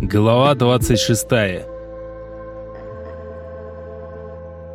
Глава 26.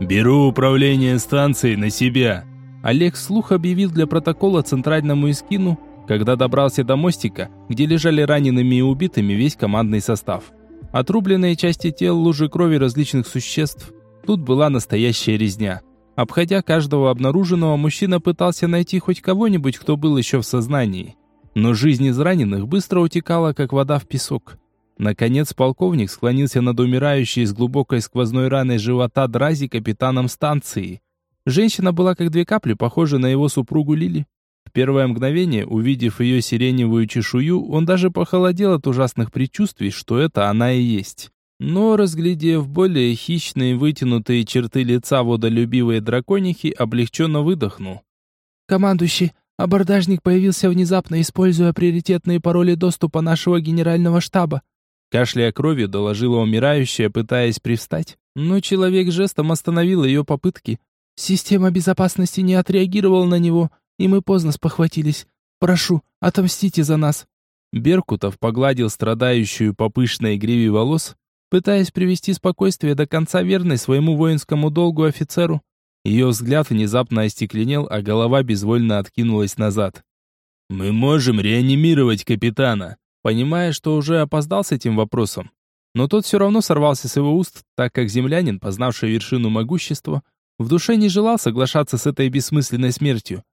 Беру управление станцией на себя. Олег слух объявил для протокола центральному эскину, когда добрался до мостика, где лежали ранеными и убитыми весь командный состав. Отрубленные части тел, лужи крови различных существ. Тут была настоящая резня. Обходя каждого обнаруженного, мужчина пытался найти хоть кого-нибудь, кто был еще в сознании. Но жизнь из раненых быстро утекала, как вода в песок. Наконец полковник склонился над умирающей с глубокой сквозной раной живота Дрази капитаном станции. Женщина была как две капли похожа на его супругу Лили. В первое мгновение, увидев ее сиреневую чешую, он даже похолодел от ужасных предчувствий, что это она и есть. Но, разглядев более хищные вытянутые черты лица водолюбивой драконихи, облегченно выдохнул. «Командующий, абордажник появился внезапно, используя приоритетные пароли доступа нашего генерального штаба. Кашляя кровью, доложила умирающая, пытаясь привстать. Но человек жестом остановил ее попытки. «Система безопасности не отреагировала на него, и мы поздно спохватились. Прошу, отомстите за нас». Беркутов погладил страдающую по пышной гриве волос, пытаясь привести спокойствие до конца верной своему воинскому долгу офицеру. Ее взгляд внезапно остекленел, а голова безвольно откинулась назад. «Мы можем реанимировать капитана», понимая, что уже опоздал с этим вопросом. Но тот все равно сорвался с его уст, так как землянин, познавший вершину могущества, в душе не желал соглашаться с этой бессмысленной смертью.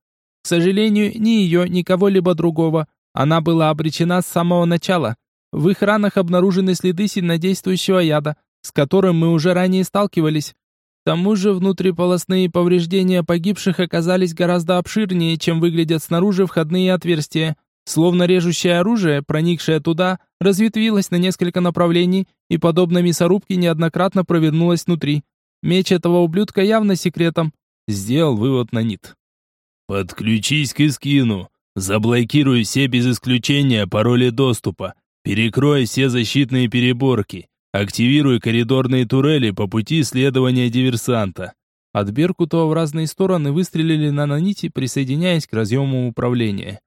К сожалению, ни ее, ни кого-либо другого. Она была обречена с самого начала. В их ранах обнаружены следы сильнодействующего яда, с которым мы уже ранее сталкивались. К тому же внутриполосные повреждения погибших оказались гораздо обширнее, чем выглядят снаружи входные отверстия. Словно режущее оружие, проникшее туда, разветвилось на несколько направлений и, подобно мясорубке, неоднократно провернулось внутри. Меч этого ублюдка явно секретом. Сделал вывод на нит. «Подключись к Искину. Заблокируй все без исключения пароли доступа. Перекрой все защитные переборки. Активируй коридорные турели по пути следования диверсанта». От Беркутова в разные стороны выстрелили на нанити, присоединяясь к разъему управления.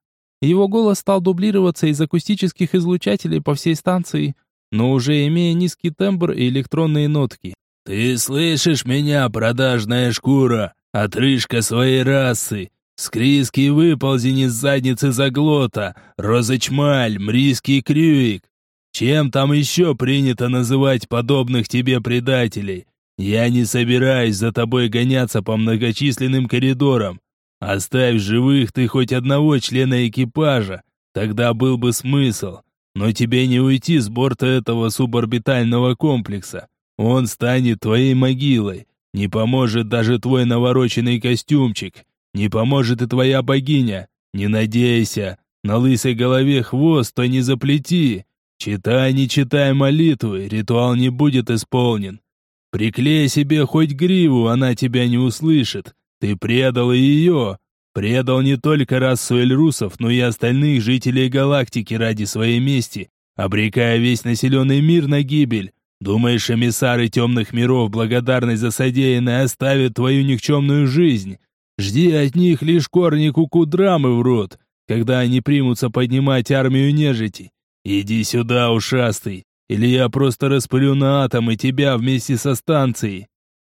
Его голос стал дублироваться из акустических излучателей по всей станции, но уже имея низкий тембр и электронные нотки. «Ты слышишь меня, продажная шкура? Отрыжка своей расы! Скриский выползень из задницы заглота! Розочмаль, мрийский крюик! Чем там еще принято называть подобных тебе предателей? Я не собираюсь за тобой гоняться по многочисленным коридорам. Оставь живых ты хоть одного члена экипажа, тогда был бы смысл. Но тебе не уйти с борта этого суборбитального комплекса. Он станет твоей могилой. Не поможет даже твой навороченный костюмчик. Не поможет и твоя богиня. Не надейся. На лысой голове хвост, то не заплети. Читай, не читай молитвы, ритуал не будет исполнен. Приклей себе хоть гриву, она тебя не услышит. Ты предал и ее. Предал не только расу эльрусов, но и остальных жителей галактики ради своей мести, обрекая весь населенный мир на гибель. Думаешь, эмиссары темных миров благодарность за содеянное оставят твою никчемную жизнь? Жди от них лишь корни кукудрамы в рот, когда они примутся поднимать армию нежити. Иди сюда, ушастый, или я просто распылю на атомы тебя вместе со станцией.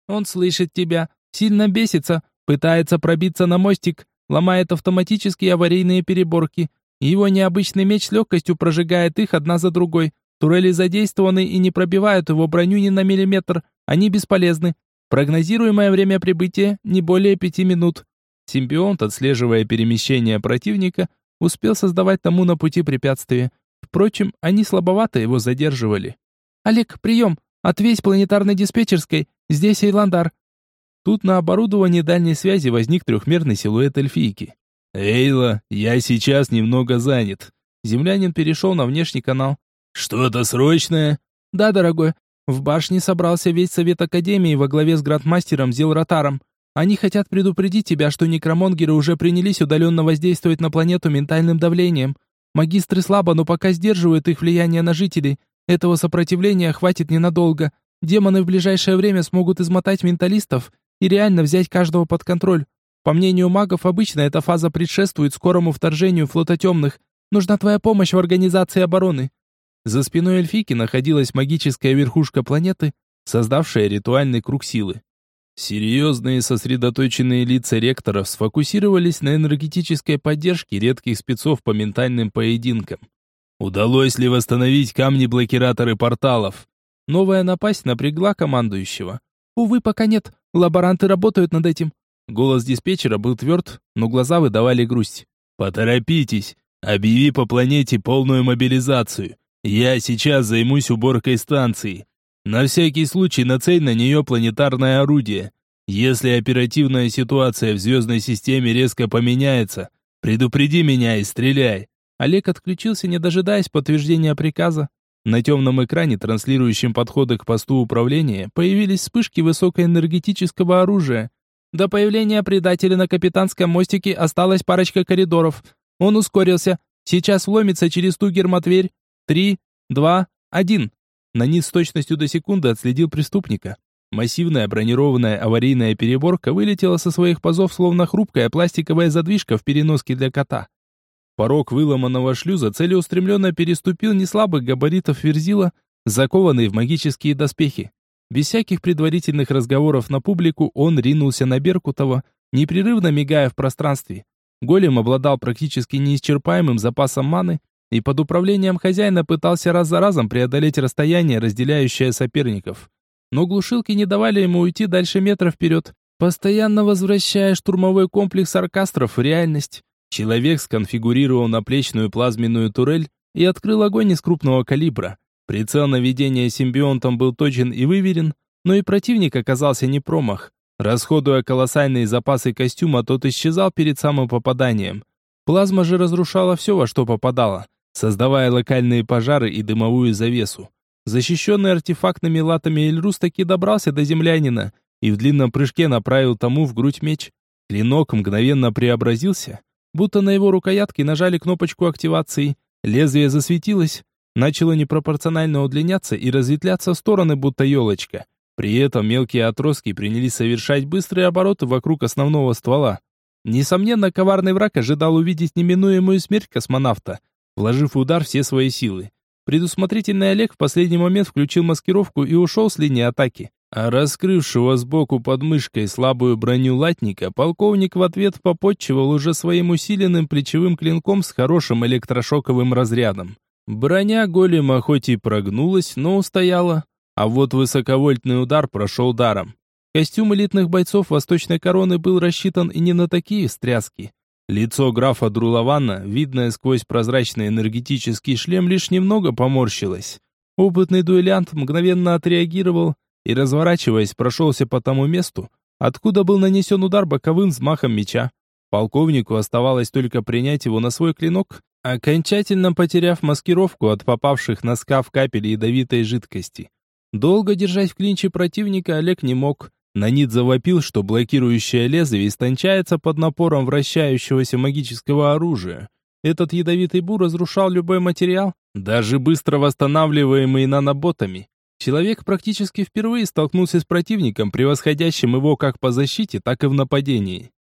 Он слышит тебя, сильно бесится, Пытается пробиться на мостик, ломает автоматические аварийные переборки. Его необычный меч с легкостью прожигает их одна за другой. Турели задействованы и не пробивают его броню ни на миллиметр. Они бесполезны. Прогнозируемое время прибытия не более пяти минут. Симбионт, отслеживая перемещение противника, успел создавать тому на пути препятствия. Впрочем, они слабовато его задерживали. «Олег, прием! Ответь планетарной диспетчерской. Здесь Эйландар. Тут на оборудовании дальней связи возник трехмерный силуэт эльфийки. «Эйла, я сейчас немного занят». Землянин перешел на внешний канал. «Что-то срочное?» «Да, дорогой. В башне собрался весь совет Академии во главе с градмастером Зилратаром. Они хотят предупредить тебя, что некромонгеры уже принялись удаленно воздействовать на планету ментальным давлением. Магистры слабо, но пока сдерживают их влияние на жителей. Этого сопротивления хватит ненадолго. Демоны в ближайшее время смогут измотать менталистов и реально взять каждого под контроль. По мнению магов, обычно эта фаза предшествует скорому вторжению флота темных. Нужна твоя помощь в организации обороны. За спиной эльфийки находилась магическая верхушка планеты, создавшая ритуальный круг силы. Серьезные сосредоточенные лица ректоров сфокусировались на энергетической поддержке редких спецов по ментальным поединкам. Удалось ли восстановить камни-блокираторы порталов? Новая напасть напрягла командующего. Увы, пока нет. Лаборанты работают над этим. Голос диспетчера был тверд, но глаза выдавали грусть. Поторопитесь. Объяви по планете полную мобилизацию. Я сейчас займусь уборкой станции. На всякий случай нацель на нее планетарное орудие. Если оперативная ситуация в звездной системе резко поменяется, предупреди меня и стреляй. Олег отключился, не дожидаясь подтверждения приказа. На темном экране, транслирующем подходы к посту управления, появились вспышки высокоэнергетического оружия. До появления предателя на капитанском мостике осталась парочка коридоров. Он ускорился. Сейчас вломится через ту гермотверь. Три, два, один. На низ с точностью до секунды отследил преступника. Массивная бронированная аварийная переборка вылетела со своих пазов, словно хрупкая пластиковая задвижка в переноске для кота. Порог выломанного шлюза целеустремленно переступил неслабых габаритов верзила, закованный в магические доспехи. Без всяких предварительных разговоров на публику он ринулся на Беркутова, непрерывно мигая в пространстве. Голем обладал практически неисчерпаемым запасом маны, и под управлением хозяина пытался раз за разом преодолеть расстояние, разделяющее соперников. Но глушилки не давали ему уйти дальше метра вперед, постоянно возвращая штурмовой комплекс оркастров в реальность. Человек сконфигурировал наплечную плазменную турель и открыл огонь из крупного калибра. Прицел наведения симбионтом был точен и выверен, но и противник оказался не промах. Расходуя колоссальные запасы костюма, тот исчезал перед самым попаданием. Плазма же разрушала все, во что попадало создавая локальные пожары и дымовую завесу. Защищенный артефактными латами Эльрус таки добрался до землянина и в длинном прыжке направил тому в грудь меч. Клинок мгновенно преобразился, будто на его рукоятке нажали кнопочку активации. Лезвие засветилось, начало непропорционально удлиняться и разветвляться в стороны, будто елочка. При этом мелкие отростки принялись совершать быстрые обороты вокруг основного ствола. Несомненно, коварный враг ожидал увидеть неминуемую смерть космонавта, вложив в удар все свои силы. Предусмотрительный Олег в последний момент включил маскировку и ушел с линии атаки. А раскрывшего сбоку под мышкой слабую броню латника, полковник в ответ попотчевал уже своим усиленным плечевым клинком с хорошим электрошоковым разрядом. Броня голема хоть и прогнулась, но устояла, а вот высоковольтный удар прошел даром. Костюм элитных бойцов Восточной Короны был рассчитан и не на такие встряски. Лицо графа Друлавана, видное сквозь прозрачный энергетический шлем, лишь немного поморщилось. Опытный дуэлянт мгновенно отреагировал и, разворачиваясь, прошелся по тому месту, откуда был нанесен удар боковым взмахом меча. Полковнику оставалось только принять его на свой клинок, окончательно потеряв маскировку от попавших на скаф капель ядовитой жидкости. Долго держать в клинче противника Олег не мог, Нанит завопил, что блокирующее лезвие истончается под напором вращающегося магического оружия. Этот ядовитый бур разрушал любой материал, даже быстро восстанавливаемый наноботами. Человек практически впервые столкнулся с противником, превосходящим его как по защите, так и в нападении.